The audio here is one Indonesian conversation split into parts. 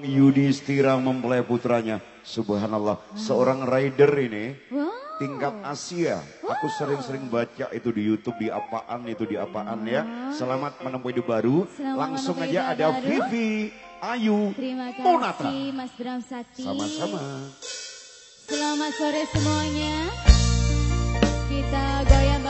Yudhistira mempelai putranya. Subhanallah. Seorang rider ini. Tingkat Asia. Aku sering-sering baca itu di Youtube. Di apaan itu di apaan ya. Selamat menempuh hidup baru. Selamat Langsung aja ada baru. Vivi. Ayu. Terima kasih Monata. Mas Bram Sakti. Sama-sama. Selamat sore semuanya. Kita goyang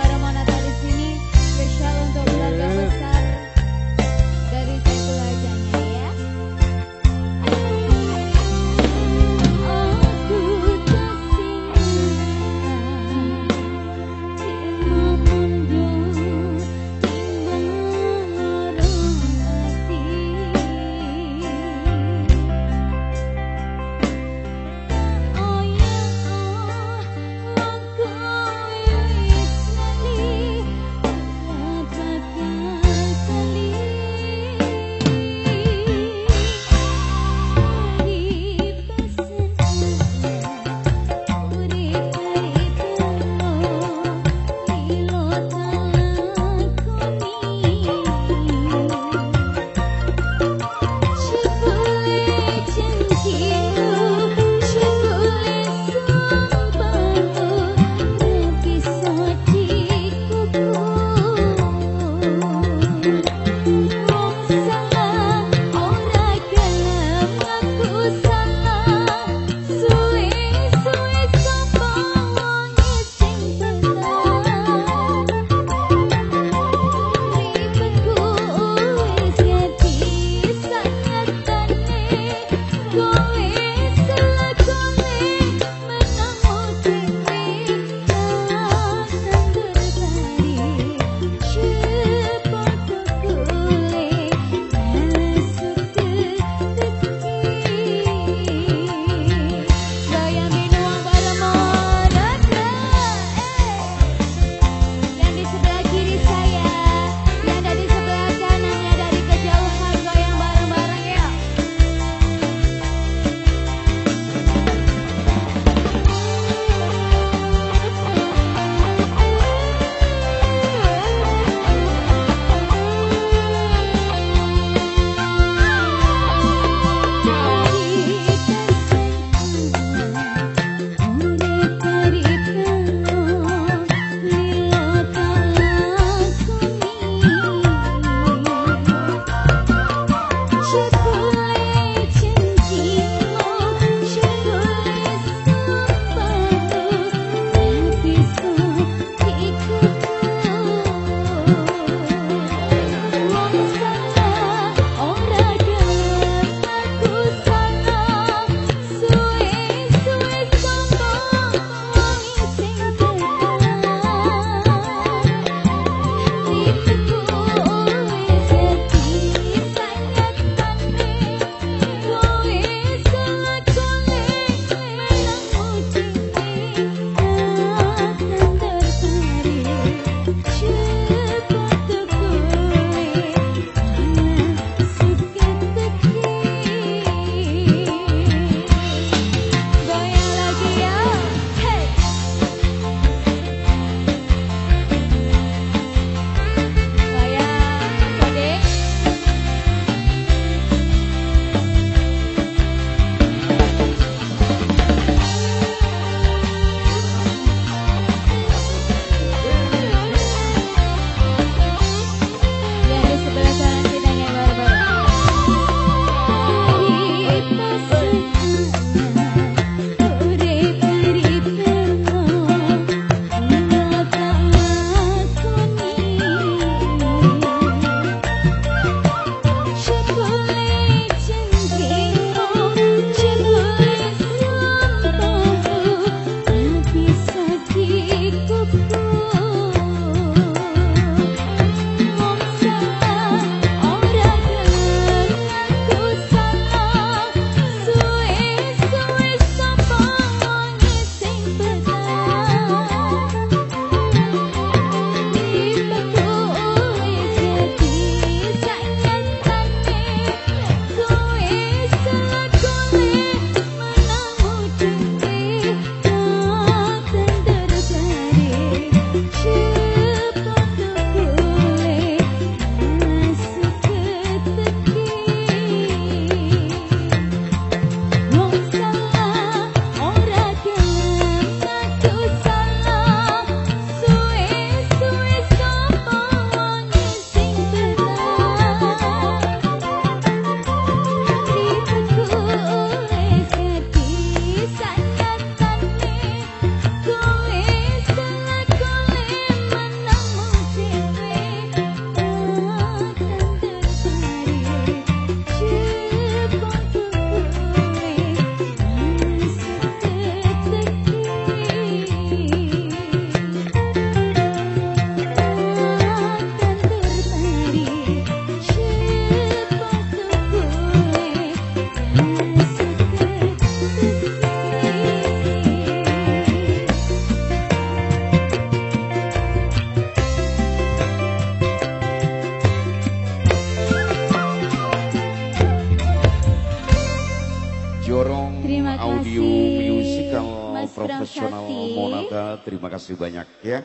Prasasti. Monata. Terima kasih banyak ya.